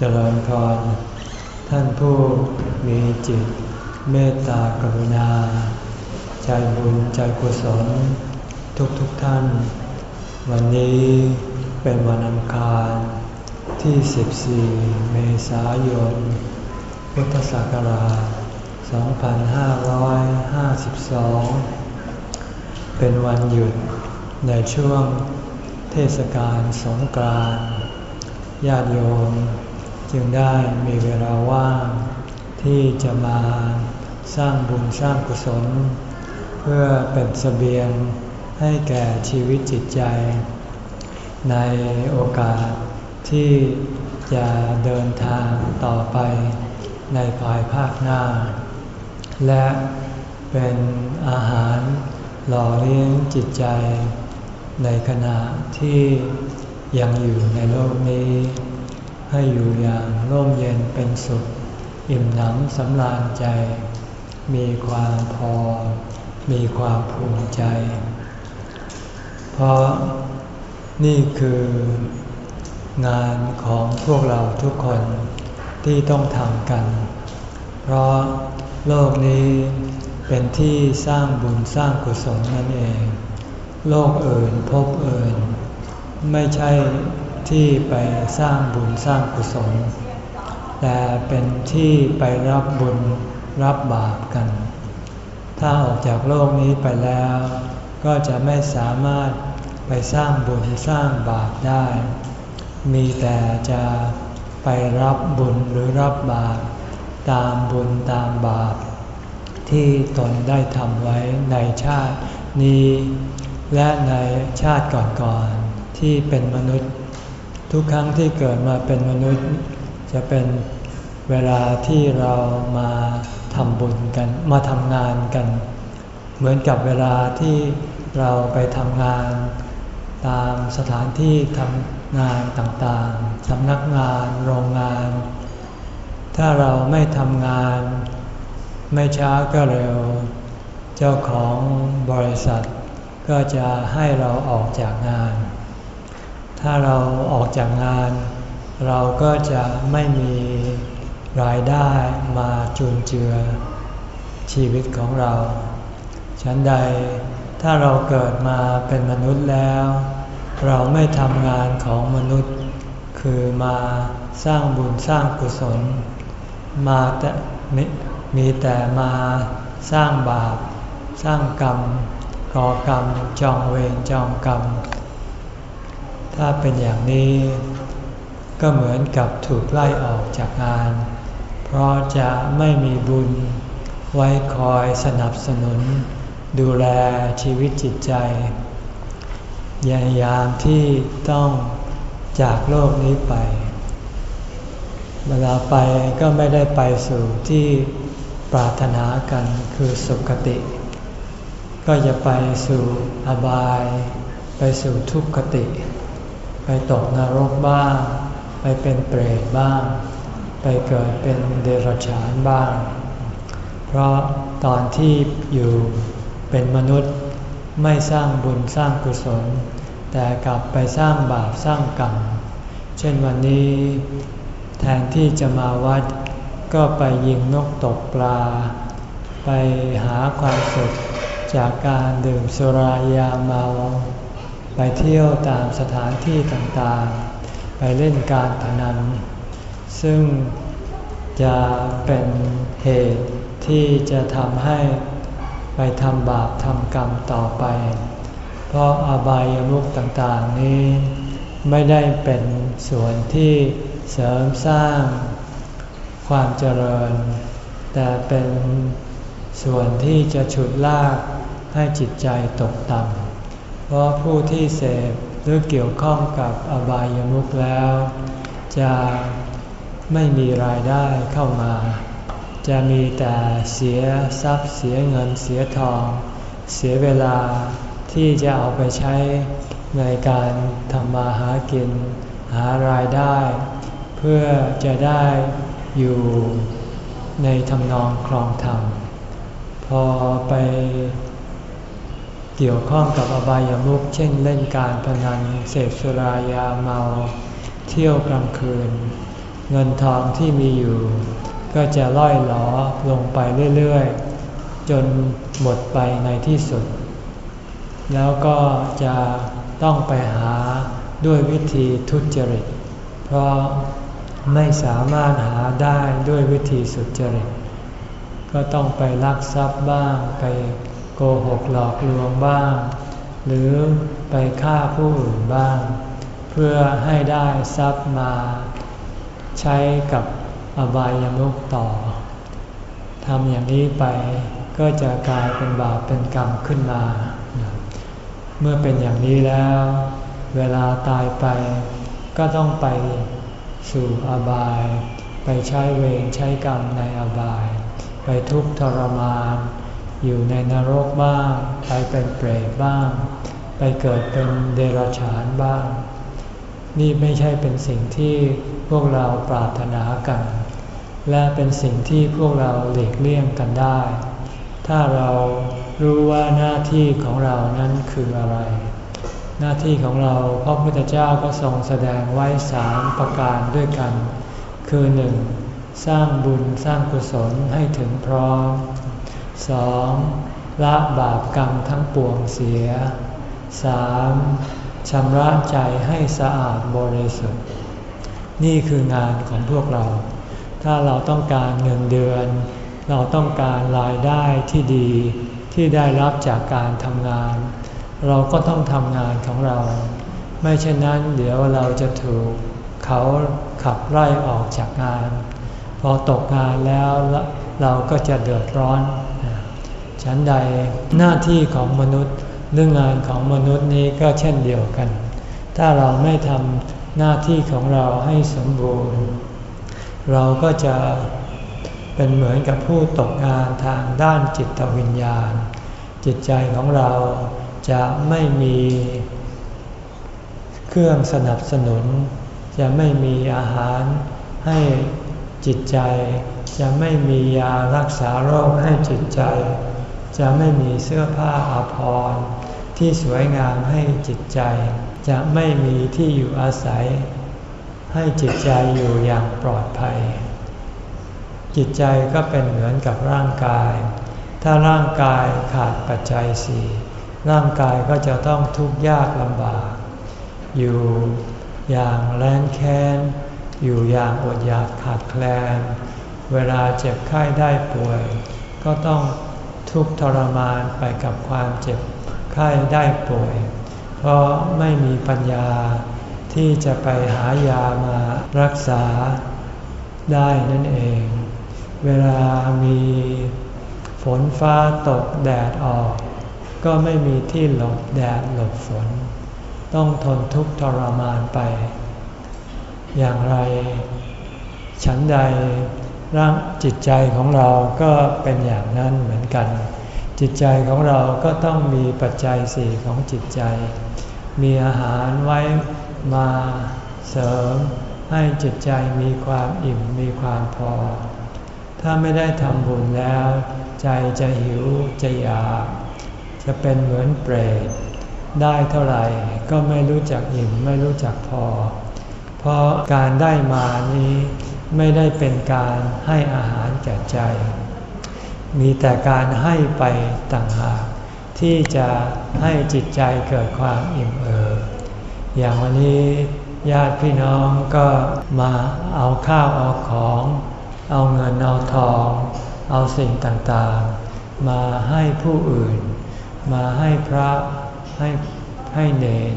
เจริญพร ท่านผู้มีจิตเมตตากรุณา ใจบุญใจกุศล ทุกทุกท่าน วันนี้เป็นวันอังคารที่ 14 เมษายน พุทธศักราช 2552 เป็นวันหยุดในช่วงเทศกาลสงกรานต์ญาติโยม จึงได้มีเวลาว่างที่จะมาสร้างบุญสร้างกุศล เพื่อเป็นสเสบียงให้แก่ชีวิตจิตใจ ในโอกาสที่จะเดินทางต่อไปในภายภาคหน้า และเป็นอาหารหล่อเลี้ยงจิตใจ ในขณะที่ยังอยู่ในโลกนี้ ให้อยู่อย่างร่มเย็นเป็นสุข อิ่มหนำสำราญใจ มีความพอ มีความภูมิใจ เพราะนี่คืองานของพวกเราทุกคนที่ต้องทำกัน เพราะโลกนี้เป็นที่สร้างบุญสร้างกุศลนั่นเอง โลกอื่นพบอื่น ไม่ใช่ ที่ไปสร้างบุญสร้างกุศล แต่เป็นที่ไปรับบุญรับบาปกัน ถ้าออกจากโลกนี้ไปแล้ว ก็จะไม่สามารถไปสร้างบุญสร้างบาปได้ มีแต่จะไปรับบุญหรือรับบาปตามบุญตามบาป ที่ตนได้ทำไว้ในชาตินี้ และในชาติก่อนๆที่เป็นมนุษย์ ทุกครั้งที่เกิดมาเป็นมนุษย์ จะเป็นเวลาที่เรามาทำบุญกัน มาทำงานกัน เหมือนกับเวลาที่เราไปทำงาน ตามสถานที่ทำงานต่างๆสำนักงานโรงงาน ถ้าเราไม่ทำงาน ไม่ช้าก็เร็ว เจ้าของบริษัทก็จะให้เราออกจากงาน ถ้าเราออกจากงาน เราก็จะไม่มีรายได้มาจุนเจือชีวิตของเรา ฉันใดถ้าเราเกิดมาเป็นมนุษย์แล้ว เราไม่ทำงานของมนุษย์ คือมาสร้างบุญสร้างกุศล มาแต่มีแต่มาสร้างบาป สร้างกรรมก่อกรรมจองเวรจองกรรม ถ้าเป็นอย่างนี้ ก็เหมือนกับถูกไล่ออกจากงาน เพราะจะไม่มีบุญไว้คอยสนับสนุน ดูแลชีวิตจิตใจยายามที่ต้องจากโลกนี้ไป เวลาไปก็ไม่ได้ไปสู่ที่ปรารถนากันคือสุคติ ก็จะไปสู่อบาย ไปสู่ทุกขติ ไปตกนรกบ้าง ไปเป็นเปรตบ้าง ไปเกิดเป็นเดรัจฉานบ้าง เพราะตอนที่อยู่เป็นมนุษย์ไม่สร้างบุญสร้างกุศล แต่กลับไปสร้างบาปสร้างกรรม เช่นวันนี้แทนที่จะมาวัด ก็ไปยิงนกตกปลา ไปหาความสุขจากการดื่มสุรายาเมา ไปเที่ยวตามสถานที่ต่างๆ ไปเล่นการพนัน ซึ่งจะเป็นเหตุที่จะทำให้ไปทำบาปทำกรรมต่อไป เพราะอบายมุขต่างๆนี้ ไม่ได้เป็นส่วนที่เสริมสร้างความเจริญ แต่เป็นส่วนที่จะฉุดลากให้จิตใจตกต่ำ เพราะผู้ที่เสพหรือเกี่ยวข้องกับอบายามุขแล้ว จะไม่มีรายได้เข้ามา จะมีแต่เสียทรัพย์เสียเงินเสียทอง เสียเวลาที่จะเอาไปใช้ในการทำมาหากิน หารายได้ เพื่อจะได้อยู่ในทำนองครองธรรมพอไป เกี่ยวข้องกับอบายามุขเช่นเล่นการพนันเสพสุรายาเมา เที่ยวกลางคืน เงินทองที่มีอยู่ ก็จะล่อยหลอลงไปเรื่อยๆ จนหมดไปในที่สุด แล้วก็จะต้องไปหาด้วยวิธีทุจริต เพราะไม่สามารถหาได้ด้วยวิธีสุจริต ก็ต้องไปลักทรัพย์บ้าง ไป โกหกหลอกลวงบ้าง หรือไปฆ่าผู้อื่นบ้าง เพื่อให้ได้ทรัพย์มา ใช้กับอบายามุกต่อทำอย่างนี้ไปก็จะกลายเป็นบาปเป็นกรรมขึ้นมา เมื่อเป็นอย่างนี้แล้ว เวลาตายไปก็ต้องไปสู่อบาย ไปใช้เวรใช้กรรมในอบาย ไปทุกข์ทรมาน อยู่ในนรกบ้าง ไปเป็นเปรตบ้าง ไปเกิดเป็นเดรัจฉานบ้าง นี่ไม่ใช่เป็นสิ่งที่พวกเราปรารถนากัน และเป็นสิ่งที่พวกเราหลีกเลี่ยงกันได้ ถ้าเรารู้ว่าหน้าที่ของเรานั้นคืออะไร หน้าที่ของเราพระพุทธเจ้าก็ทรงแสดงไว้สามประการด้วยกัน คือหนึ่งสร้างบุญสร้างกุศลให้ถึงพร้อม สองละบาปกรรมทั้งปวงเสียสามชำระใจให้สะอาดบริสุทธิ์ นี่คืองานของพวกเรา ถ้าเราต้องการเงินเดือน เราต้องการรายได้ที่ดีที่ได้รับจากการทำงาน เราก็ต้องทำงานของเรา ไม่เช่นนั้นเดี๋ยวเราจะถูกเขาขับไล่ออกจากงาน พอตกงานแล้วเราก็จะเดือดร้อน ฉันใดหน้าที่ของมนุษย์เรื่องงานของมนุษย์นี้ก็เช่นเดียวกัน ถ้าเราไม่ทำหน้าที่ของเราให้สมบูรณ์ เราก็จะเป็นเหมือนกับผู้ตกงานทางด้านจิตวิญญาณ จิตใจของเราจะไม่มีเครื่องสนับสนุน จะไม่มีอาหารให้จิตใจ จะไม่มียารักษาโรคให้จิตใจ จะไม่มีเสื้อผ้าอาภรณ์ที่สวยงามให้จิตใจ จะไม่มีที่อยู่อาศัย ให้จิตใจอยู่อย่างปลอดภัย จิตใจก็เป็นเหมือนกับร่างกาย ถ้าร่างกายขาดปัจจัยสี่ร่างกายก็จะต้องทุกข์ยากลำบาก อยู่อย่างแรงแค้น อยู่อย่างอดอยากขาดแคลน เวลาเจ็บไข้ได้ป่วย ก็ต้อง ทุกข์ทรมานไปกับความเจ็บไข้ได้ป่วย เพราะไม่มีปัญญาที่จะไปหายามารักษาได้นั่นเอง เวลามีฝนฟ้าตกแดดออก ก็ไม่มีที่หลบแดดหลบฝน ต้องทนทุกข์ทรมานไป อย่างไร ฉันใด ร่างจิตใจของเราก็เป็นอย่างนั้นเหมือนกัน จิตใจของเราก็ต้องมีปัจจัยสี่ของจิตใจ มีอาหารไว้มาเสริม ให้จิตใจมีความอิ่มมีความพอ ถ้าไม่ได้ทำบุญแล้ว ใจจะหิวจะอยากจะเป็นเหมือนเปรตได้เท่าไหร่ก็ไม่รู้จักอิ่มไม่รู้จักพอ เพราะการได้มานี้ ไม่ได้เป็นการให้อาหารแก่ใจ มีแต่การให้ไปต่างหากที่จะให้จิตใจเกิดความอิ่มเอิบอย่างวันนี้ญาติพี่น้องก็มาเอาข้าวเอาของ เอาเงินเอาทอง เอาสิ่งต่างๆ มาให้ผู้อื่น มาให้พระให้ให้เนน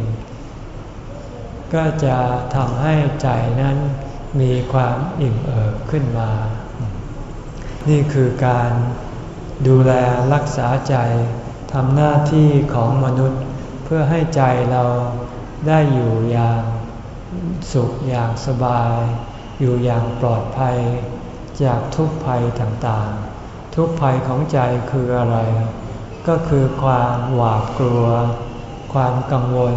ก็จะทำให้ใจนั้น มีความอิ่มเอิบขึ้นมา นี่คือการดูแลรักษาใจทำหน้าที่ของมนุษย์ เพื่อให้ใจเราได้อยู่อย่างสุขอย่างสบาย อยู่อย่างปลอดภัย จากทุกภัยต่างๆ ทุกภัยของใจคืออะไร ก็คือความหวาดกลัว ความกังวล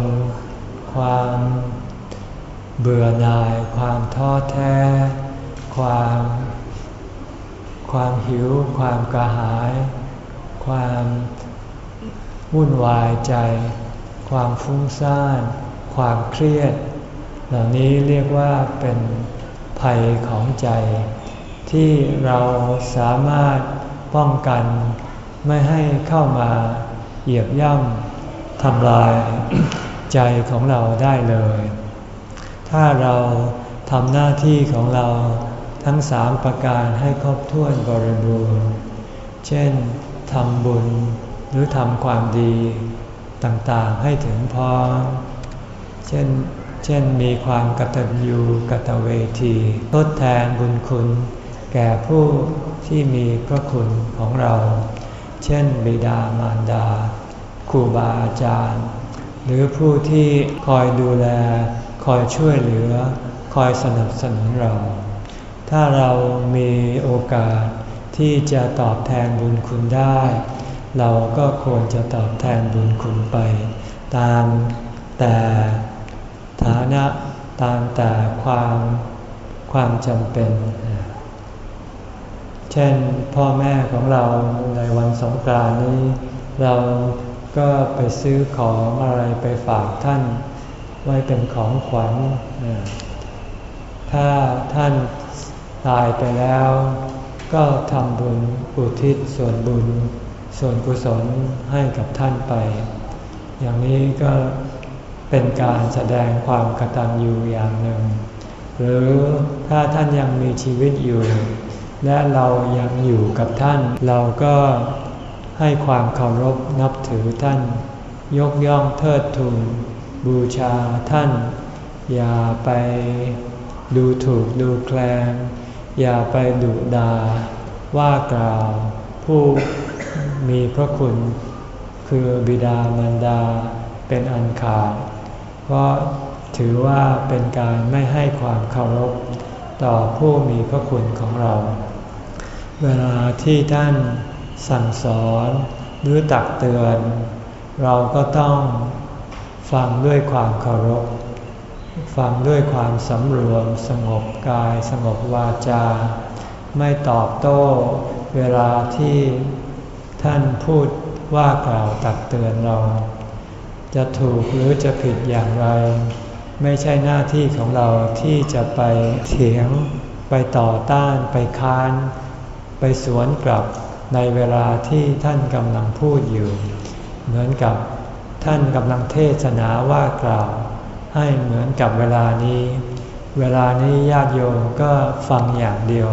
ความ เบื่อหน่ายความท้อแท้ ความ ความหิว ความกระหาย ความวุ่นวายใจ ความฟุ้งซ่าน ความเครียด เหล่านี้เรียกว่าเป็นภัยของใจ ที่เราสามารถป้องกันไม่ให้เข้ามาเหยียบย่ำทำลายใจของเราได้เลย ถ้าเราทำหน้าที่ของเราทั้งสามประการให้ครบถ้วนบริบูรณ์ เช่นทำบุญหรือทำความดีต่างๆให้ถึงพร้อม เช่น เช่นมีความกตัญญูกตเวที ทดแทนบุญคุณ แก่ผู้ที่มีพระคุณของเรา เช่น บิดามารดาครูบาอาจารย์ หรือผู้ที่คอยดูแล คอยช่วยเหลือ คอยสนับสนุนเรา ถ้าเรามีโอกาสที่จะตอบแทนบุญคุณได้ เราก็ควรจะตอบแทนบุญคุณไป ตามแต่ฐานะตามแต่ความความจำเป็น เช่นพ่อแม่ของเราในวันสงกรานต์นี้ เราก็ไปซื้อของอะไรไปฝากท่าน ไว้เป็นของขวัญ ถ้าท่านตายไปแล้ว ก็ทำบุญอุทิศส่วนบุญ ส่วนกุศลให้กับท่านไป อย่างนี้ก็เป็นการแสดงความกตัญญูอย่างหนึ่ง หรือถ้าท่านยังมีชีวิตอยู่ และเรายังอยู่กับท่าน เราก็ให้ความเคารพนับถือท่าน ยกย่องเทิดทูน บูชาท่าน อย่าไปดูถูกดูแคลนอย่าไปดุดาว่ากล่าวผู้มีพระคุณ คือบิดามารดาเป็นอันขาดเพราะถือว่าเป็นการไม่ให้ความเคารพต่อผู้มีพระคุณของเรา เวลาที่ท่านสั่งสอนหรือตักเตือน เราก็ต้อง ฟังด้วยความเคารพ ฟังด้วยความสำรวมสงบกายสงบวาจา ไม่ตอบโต้เวลาที่ท่านพูดว่ากล่าวตักเตือนเรา จะถูกหรือจะผิดอย่างไร ไม่ใช่หน้าที่ของเราที่จะไปเถียง ไปต่อต้านไปค้าน ไปสวนกลับในเวลาที่ท่านกำลังพูดอยู่ เหมือนกับ ท่านกำลังเทศนาว่ากล่าว ให้เหมือนกับเวลานี้ เวลานี้ญาติโยมก็ฟังอย่างเดียว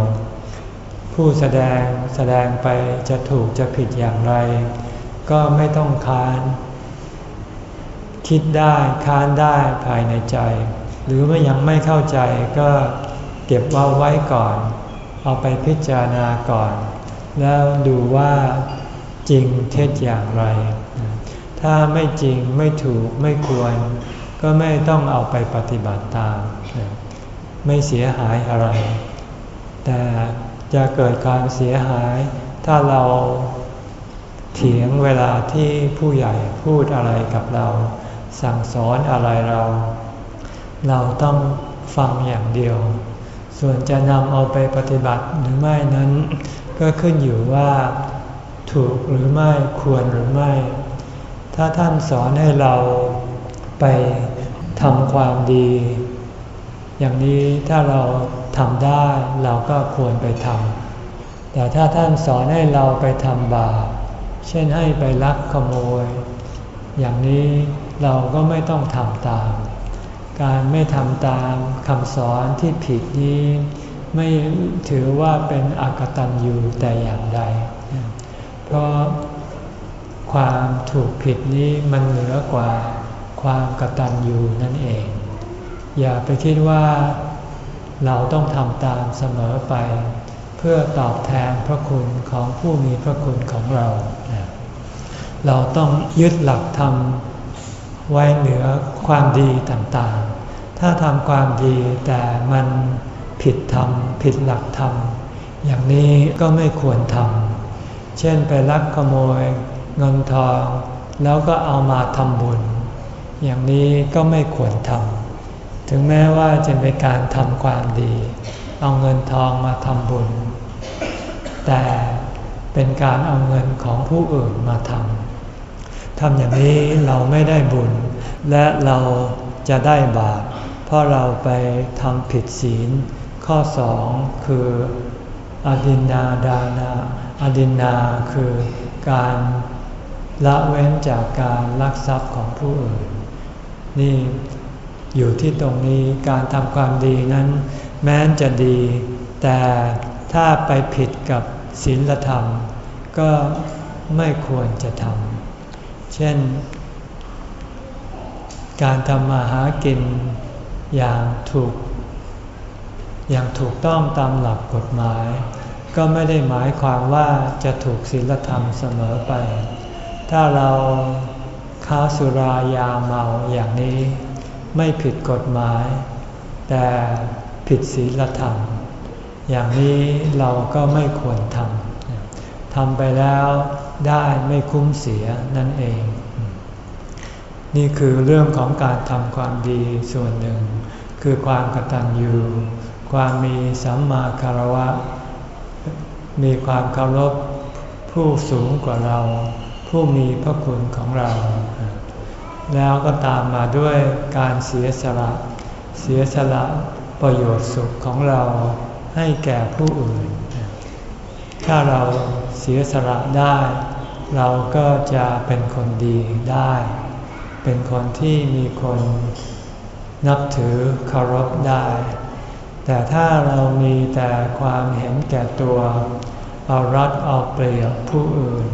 ผู้แสดงแสดงไปจะถูกจะผิดอย่างไร ก็ไม่ต้องค้าน คิดได้ค้านได้ภายในใจ หรือเมื่ยังไม่เข้าใจก็เก็บเอาไว้ก่อน เอาไปพิจารณาก่อน แล้วดูว่าจริงเท็จอย่างไร ถ้าไม่จริงไม่ถูกไม่ควร ก็ไม่ต้องเอาไปปฏิบัติตาม ไม่เสียหายอะไร แต่จะเกิดการเสียหาย ถ้าเราเถียงเวลาที่ผู้ใหญ่พูดอะไรกับเรา สั่งสอนอะไรเรา เราต้องฟังอย่างเดียว ส่วนจะนำเอาไปปฏิบัติหรือไม่นั้น ก็ขึ้นอยู่ว่า ถูกหรือไม่ควรหรือไม่ ถ้าท่านสอนให้เราไปทำความดี อย่างนี้ถ้าเราทำได้เราก็ควรไปทำแต่ถ้าท่านสอนให้เราไปทำบาปเช่นให้ไปลักขโมย อย่างนี้เราก็ไม่ต้องทำตาม การไม่ทำตามคำสอนที่ผิดนี้ไม่ถือว่าเป็นอกตันยูแต่อย่างใด เพราะ ความถูกผิดนี้มันเหนือกว่าความกตัญญูนั่นเอง อย่าไปคิดว่าเราต้องทำตามเสมอไป เพื่อตอบแทนพระคุณของผู้มีพระคุณของเรา เราต้องยึดหลักธรรมไว้เหนือความดีต่างๆ ถ้าทำความดีแต่มันผิดธรรม ผิดหลักธรรม อย่างนี้ก็ไม่ควรทำ เช่นไปลักขโมย เงินทอง แล้วก็เอามาทำบุญ อย่างนี้ก็ไม่ควรทำถึงแม้ว่าจะเป็นการทำความดี เอาเงินทองมาทำบุญ แต่เป็นการเอาเงินของผู้อื่นมาทำทำอย่างนี้เราไม่ได้บุญ และเราจะได้บาปเพราะเราไปทำผิดศีล ข้อสองคืออดินนาดานาอดินนาคือการ ละเว้นจากการลักทรัพย์ของผู้อื่น นี่อยู่ที่ตรงนี้การทำความดีนั้น แม้นจะดี แต่ถ้าไปผิดกับศีลธรรม ก็ไม่ควรจะทำเช่น การทำมาหากินอย่างถูก อย่างถูกต้องตามหลักกฎหมาย ก็ไม่ได้หมายความว่าจะถูกศีลธรรมเสมอไป ถ้าเราค้าสุรายาเมาอย่างนี้ ไม่ผิดกฎหมาย แต่ผิดศีลธรรม อย่างนี้เราก็ไม่ควรทำทำไปแล้วได้ไม่คุ้มเสียนั่นเอง นี่คือเรื่องของการทำความดีส่วนหนึ่ง คือความกตัญญูความมีสัมมาคารวะ มีความเคารพผู้สูงกว่าเรา ผู้มีพระคุณของเรา แล้วก็ตามมาด้วยการเสียสละ เสียสละประโยชน์สุขของเราให้แก่ผู้อื่น ถ้าเราเสียสละได้ เราก็จะเป็นคนดีได้ เป็นคนที่มีคนนับถือเคารพได้ แต่ถ้าเรามีแต่ความเห็นแก่ตัว เอารัดเอาเปรียบผู้อื่น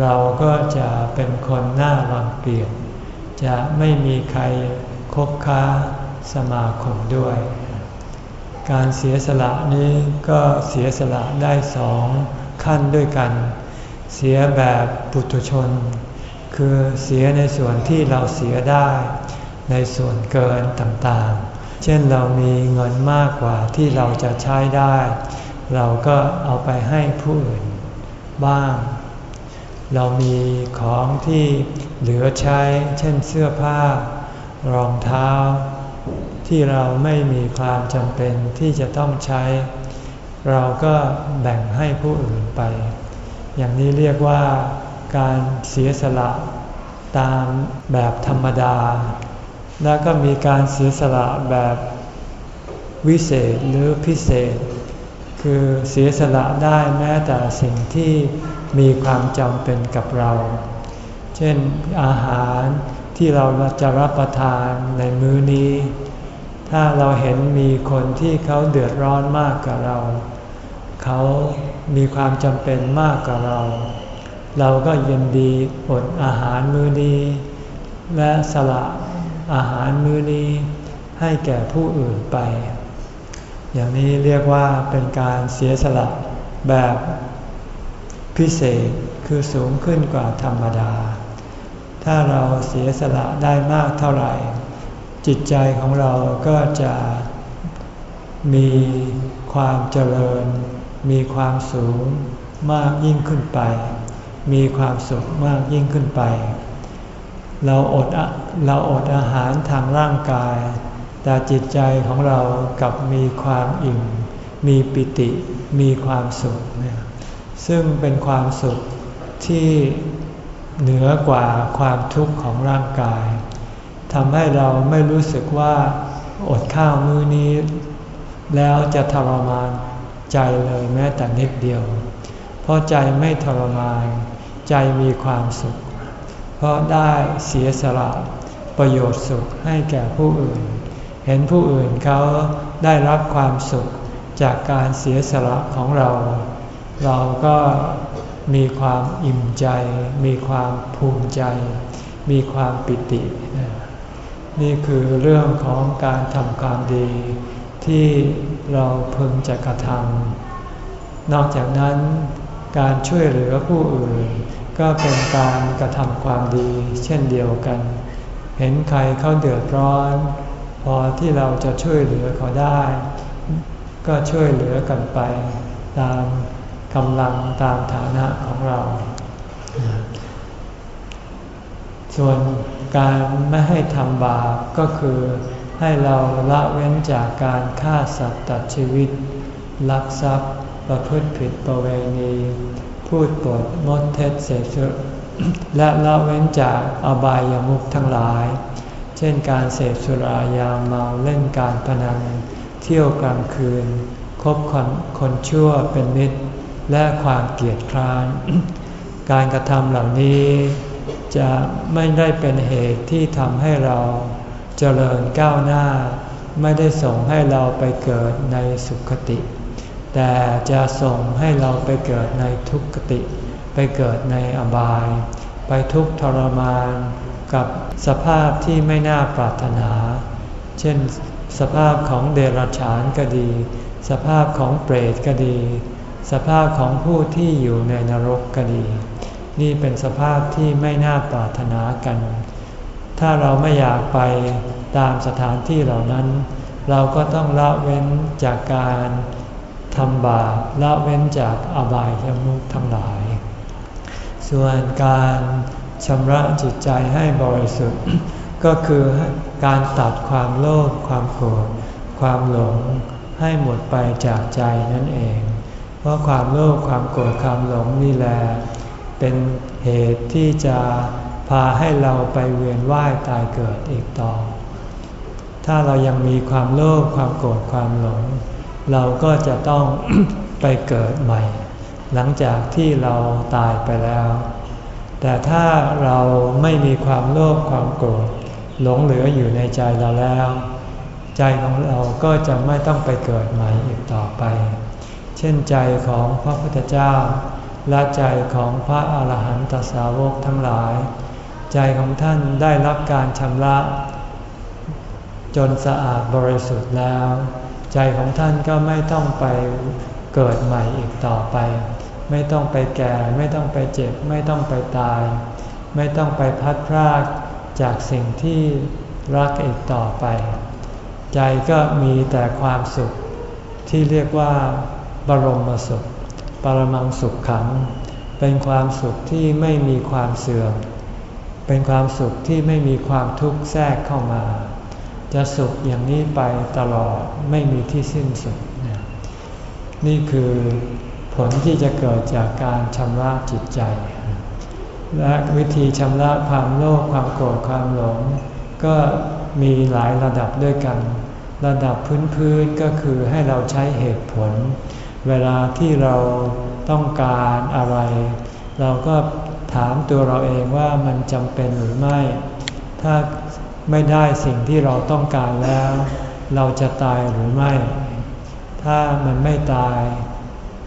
เราก็จะเป็นคนหน้ารังเกียจจะไม่มีใครคบค้าสมาคมด้วย การเสียสละนี้ก็เสียสละได้สองขั้นด้วยกัน เสียแบบปุถุชน คือเสียในส่วนที่เราเสียได้ ในส่วนเกินต่างๆ เช่นเรามีเงินมากกว่าที่เราจะใช้ได้ เราก็เอาไปให้ผู้อื่นบ้าง เรามีของที่เหลือใช้ เช่นเสื้อผ้า รองเท้า ที่เราไม่มีความจำเป็นที่จะต้องใช้ เราก็แบ่งให้ผู้อื่นไป อย่างนี้เรียกว่าการเสียสละตามแบบธรรมดา แล้วก็มีการเสียสละแบบวิเศษหรือพิเศษ คือเสียสละได้แม้แต่สิ่งที่มีความจำเป็นกับเรา เช่นอาหารที่เราจะรับประทานในมื้อนี้ ถ้าเราเห็นมีคนที่เขาเดือดร้อนมากกว่าเรา เขามีความจำเป็นมากกว่าเรา เราก็ยินดีอดอาหารมื้อนี้ และสละอาหารมื้อนี้ให้แก่ผู้อื่นไป อย่างนี้เรียกว่าเป็นการเสียสละแบบพิเศษคือสูงขึ้นกว่าธรรมดา ถ้าเราเสียสละได้มากเท่าไหร่ จิตใจของเราก็จะมีความเจริญ มีความสูงมากยิ่งขึ้นไป มีความสุขมากยิ่งขึ้นไป เราอดเราอดอาหารทางร่างกาย แต่จิตใจของเรากับมีความอิ่ม มีปิติ มีความสุขเนี่ยซึ่งเป็นความสุขที่เหนือกว่าความทุกข์ของร่างกายทำให้เราไม่รู้สึกว่าอดข้าวมื้อนี้ แล้วจะทรมานใจเลยแม้แต่นิดเดียว เพราะใจไม่ทรมาน ใจมีความสุข เพราะได้เสียสละประโยชน์สุขให้แก่ผู้อื่น เห็นผู้อื่นเขาได้รับความสุขจากการเสียสละของเรา เราก็มีความอิ่มใจ มีความภูมิใจ มีความปิติ นี่คือเรื่องของการทำความดี ที่เราพึงจะกระทำนอกจากนั้นการช่วยเหลือผู้อื่น ก็เป็นการกระทำความดีเช่นเดียวกัน เห็นใครเขาเดือดร้อน อที่เราจะช่วยเหลือเขาได้ ก็ช่วยเหลือกันไป ตามกำลังตามฐานะของเรา ส่วนการไม่ให้ทำบาปก็คือให้เราละเว้นจากการฆ่าสัตว์ตัดชีวิต ลักทรัพย์ ประพฤติผิดประเวณี พูดปดมดเท็จเสษและละเว้นจากอบายามุขทั้งหลาย เช่นการเสพสุรายาเมาเล่นการพนันเที่ยวกลางคืน คบคนคนชั่วเป็นมิตร และความเกลียดคร้าน การกระทำเหล่านี้ จะไม่ได้เป็นเหตุที่ทำให้เราเจริญก้าวหน้า ไม่ได้ส่งให้เราไปเกิดในสุขติ แต่จะส่งให้เราไปเกิดในทุกขติ ไปเกิดในอบาย ไปทุกทรมาน กับสภาพที่ไม่น่าปรารถนา เช่น สภาพของเดรัจฉานก็ดี สภาพของเปรตก็ดี สภาพของผู้ที่อยู่ในนรกก็ดี นี่เป็นสภาพที่ไม่น่าปรารถนากัน ถ้าเราไม่อยากไปตามสถานที่เหล่านั้น เราก็ต้องละเว้นจากการทำบาปละเว้นจากอบายยมุขทั้งหลาย ส่วนการ ชำระจิตใจให้บริสุทธิ์ ก็คือการตัดความโลภความโกรธความหลงให้หมดไปจากใจนั่นเอง เพราะความโลภความโกรธความหลงนี่แหละเป็นเหตุที่จะพาให้เราไปเวียนว่ายตายเกิดอีกต่อ ถ้าเรายังมีความโลภความโกรธความหลง เราก็จะต้องไปเกิดใหม่ หลังจากที่เราตายไปแล้ว แต่ถ้าเราไม่มีความโลภความโกรธหลงเหลืออยู่ในใจเราแล้ว ใจของเราก็จะไม่ต้องไปเกิดใหม่อีกต่อไป เช่นใจของพระพุทธเจ้า และใจของพระอาหารหันตสาวกทั้งหลาย ใจของท่านได้รับการชำระ จนสะอาดบริสุทธิ์แล้ว ใจของท่านก็ไม่ต้องไปเกิดใหม่อีกต่อไป ไม่ต้องไปแก่ ไม่ต้องไปเจ็บ ไม่ต้องไปตาย ไม่ต้องไปพัดพรากจากสิ่งที่รักอีกต่อไป ใจก็มีแต่ความสุขที่เรียกว่าบรมสุข ปรมังสุขขัง เป็นความสุขที่ไม่มีความเสื่อม เป็นความสุขที่ไม่มีความทุกข์แทรกเข้ามา จะสุขอย่างนี้ไปตลอดไม่มีที่สิ้นสุด นี่คือ ผลที่จะเกิดจากการชำระจิตใจ และวิธีชำระความโลภความโกรธความหลง ก็มีหลายระดับด้วยกัน ระดับพื้นๆก็คือให้เราใช้เหตุผล เวลาที่เราต้องการอะไร เราก็ถามตัวเราเองว่ามันจำเป็นหรือไม่ ถ้าไม่ได้สิ่งที่เราต้องการแล้ว เราจะตายหรือไม่ ถ้ามันไม่ตาย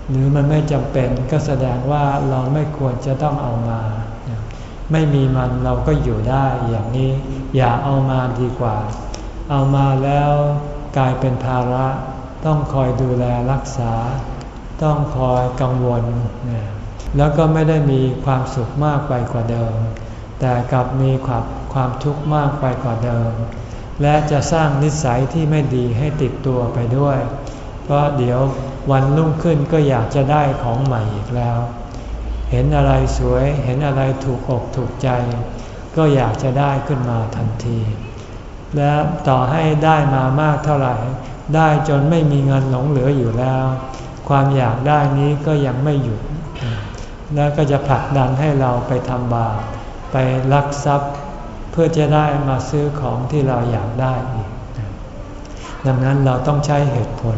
หรือมันไม่จำเป็นก็แสดงว่าเราไม่ควรจะต้องเอามา ไม่มีมันเราก็อยู่ได้อย่างนี้ อย่าเอามาดีกว่า เอามาแล้วกลายเป็นภาระ ต้องคอยดูแลรักษา ต้องคอยกังวล แล้วก็ไม่ได้มีความสุขมากไปกว่าเดิม แต่กลับมีความความทุกข์มากไปกว่าเดิม และจะสร้างนิสัยที่ไม่ดีให้ติดตัวไปด้วย เพราะเดี๋ยว วันรุ่งขึ้นก็อยากจะได้ของใหม่อีกแล้ว เห็นอะไรสวย เห็นอะไรถูกอกถูกใจ ก็อยากจะได้ขึ้นมาทันที และต่อให้ได้มามากเท่าไหร่ ได้จนไม่มีเงินหลงเหลืออยู่แล้ว ความอยากได้นี้ก็ยังไม่หยุด แล้วก็จะผลักดันให้เราไปทำบาปไปลักทรัพย์เพื่อจะได้มาซื้อของที่เราอยากได้อีกดังนั้นเราต้องใช้เหตุผล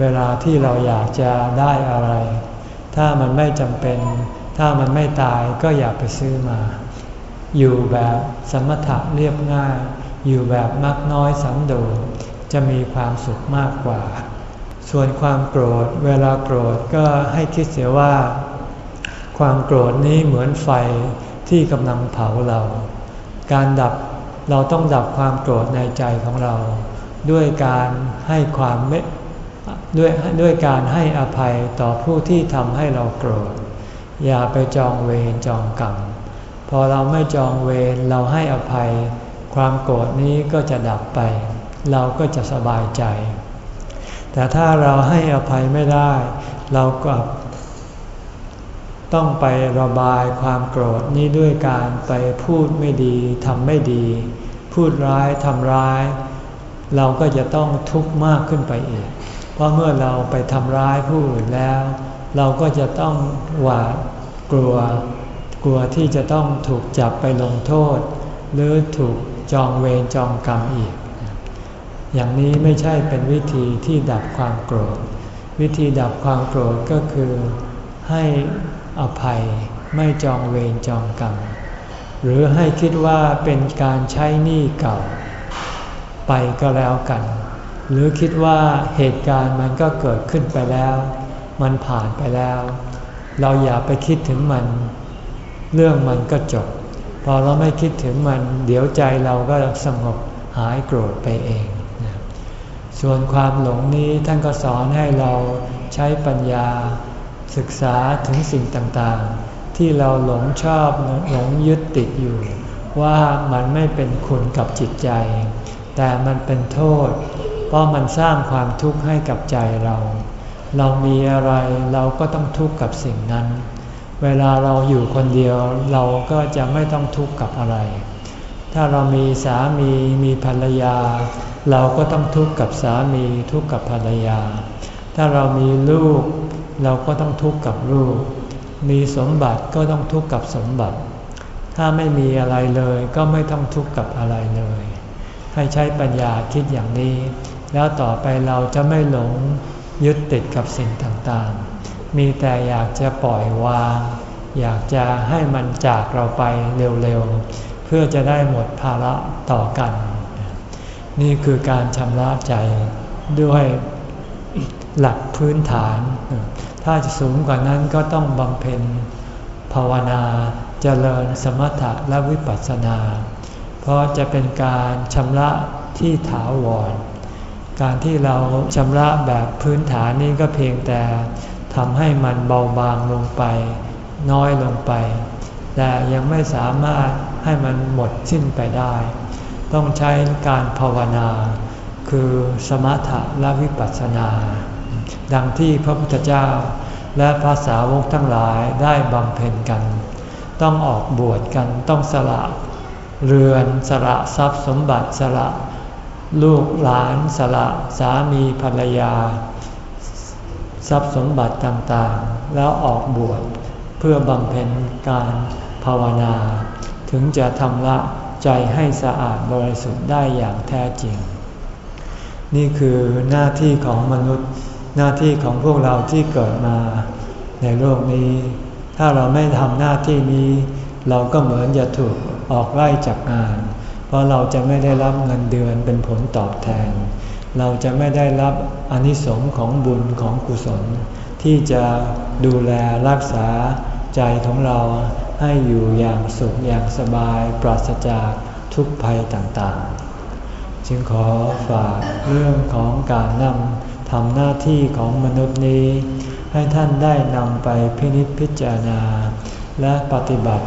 เวลาที่เราอยากจะได้อะไร ถ้ามันไม่จำเป็น ถ้ามันไม่ตายก็อย่าไปซื้อมา อยู่แบบสมถะเรียบง่าย อยู่แบบมักน้อยสันโดษจะมีความสุขมากกว่า ส่วนความโกรธ เวลาโกรธก็ให้คิดเสียว่า ความโกรธนี้เหมือนไฟที่กำลังเผาเรา การดับเราต้องดับความโกรธในใจของเรา ด้วยการให้ความเม ด้วยด้วยการให้อภัยต่อผู้ที่ทำให้เราโกรธ อย่าไปจองเวรจองกรรม พอเราไม่จองเวรเราให้อภัย ความโกรธนี้ก็จะดับไป เราก็จะสบายใจ แต่ถ้าเราให้อภัยไม่ได้ เราก็ต้องไประบายความโกรธนี้ด้วยการไปพูดไม่ดีทำไม่ดี พูดร้ายทำร้าย เราก็จะต้องทุกข์มากขึ้นไปอีก ราะเมื่อเราไปทำร้ายผู้อื่นแล้ว เราก็จะต้องหวาดกลัว กลัวที่จะต้องถูกจับไปลงโทษ หรือถูกจองเวรจองกรรมอีก อย่างนี้ไม่ใช่เป็นวิธีที่ดับความโกรธ วิธีดับความโกรธก็คือให้อภัยไม่จองเวรจองกรรม หรือให้คิดว่าเป็นการใช้หนี้เก่า ไปก็แล้วกัน หรือคิดว่าเหตุการณ์มันก็เกิดขึ้นไปแล้ว มันผ่านไปแล้ว เราอย่าไปคิดถึงมัน เรื่องมันก็จบ พอเราไม่คิดถึงมัน เดี๋ยวใจเราก็สงบหายโกรธไปเอง ส่วนความหลงนี้ท่านก็สอนให้เราใช้ปัญญา ศึกษาถึงสิ่งต่างๆ ที่เราหลงชอบหลงยึดติดอยู่ ว่ามันไม่เป็นคุณกับจิตใจ แต่มันเป็นโทษ เพราะมันสร้างความทุกข์ให้กับใจเรา เรามีอะไรเราก็ต้องทุกข์กับสิ่งนั้น เวลาเราอยู่คนเดียวเราก็จะไม่ต้องทุกข์กับอะไร ถ้าเรามีสามีมีภรรยา เราก็ต้องทุกข์กับสามีทุกข์กับภรรยา ถ้าเรามีลูก เราก็ต้องทุกข์กับลูก มีสมบัติก็ต้องทุกข์กับสมบัติ ถ้าไม่มีอะไรเลยก็ไม่ต้องทุกข์กับอะไรเลยให้ใช้ปัญญาคิดอย่างนี้ แล้วต่อไปเราจะไม่หลงยึดติดกับสิ่งต่างๆ มีแต่อยากจะปล่อยวาง อยากจะให้มันจากเราไปเร็วๆ เพื่อจะได้หมดภาระต่อกัน นี่คือการชำระใจด้วยหลักพื้นฐาน ถ้าจะสูงกว่านั้นก็ต้องบำเพ็ญภาวนาเจริญสมถะและวิปัสสนา เพราะจะเป็นการชำระที่ถาวร การที่เราชำระแบบพื้นฐานนี้ก็เพียงแต่ทำให้มันเบาบางลงไป น้อยลงไป แต่ยังไม่สามารถให้มันหมดสิ้นไปได้ ต้องใช้การภาวนา คือสมถะและวิปัสสนา ดังที่พระพุทธเจ้าและภาษาวกทั้งหลายได้บำเพ็ญกัน ต้องออกบวชกันต้องสละ เรือนสละทรัพย์สมบัติสละ ลูกหลานสละสามีภรรยา ทรัพย์สมบัติต่างๆ แล้วออกบวชเพื่อบำเพ็ญการภาวนา ถึงจะทำละใจให้สะอาดบริสุทธิ์ได้อย่างแท้จริง นี่คือหน้าที่ของมนุษย์หน้าที่ของพวกเราที่เกิดมาในโลกนี้ ถ้าเราไม่ทำหน้าที่นี้ เราก็เหมือนจะถูกออกไล่จากงาน เพราะเราจะไม่ได้รับเงินเดือนเป็นผลตอบแทน เราจะไม่ได้รับอนิสงค์ของบุญของกุศล ที่จะดูแลรักษาใจของเราให้อยู่อย่างสุขอย่างสบายปราศจากทุกภัยต่างๆ จึงขอฝากเรื่องของการนำทำหน้าที่ของมนุษย์นี้ ให้ท่านได้นำไปพินิจพิจารณา และปฏิบัติ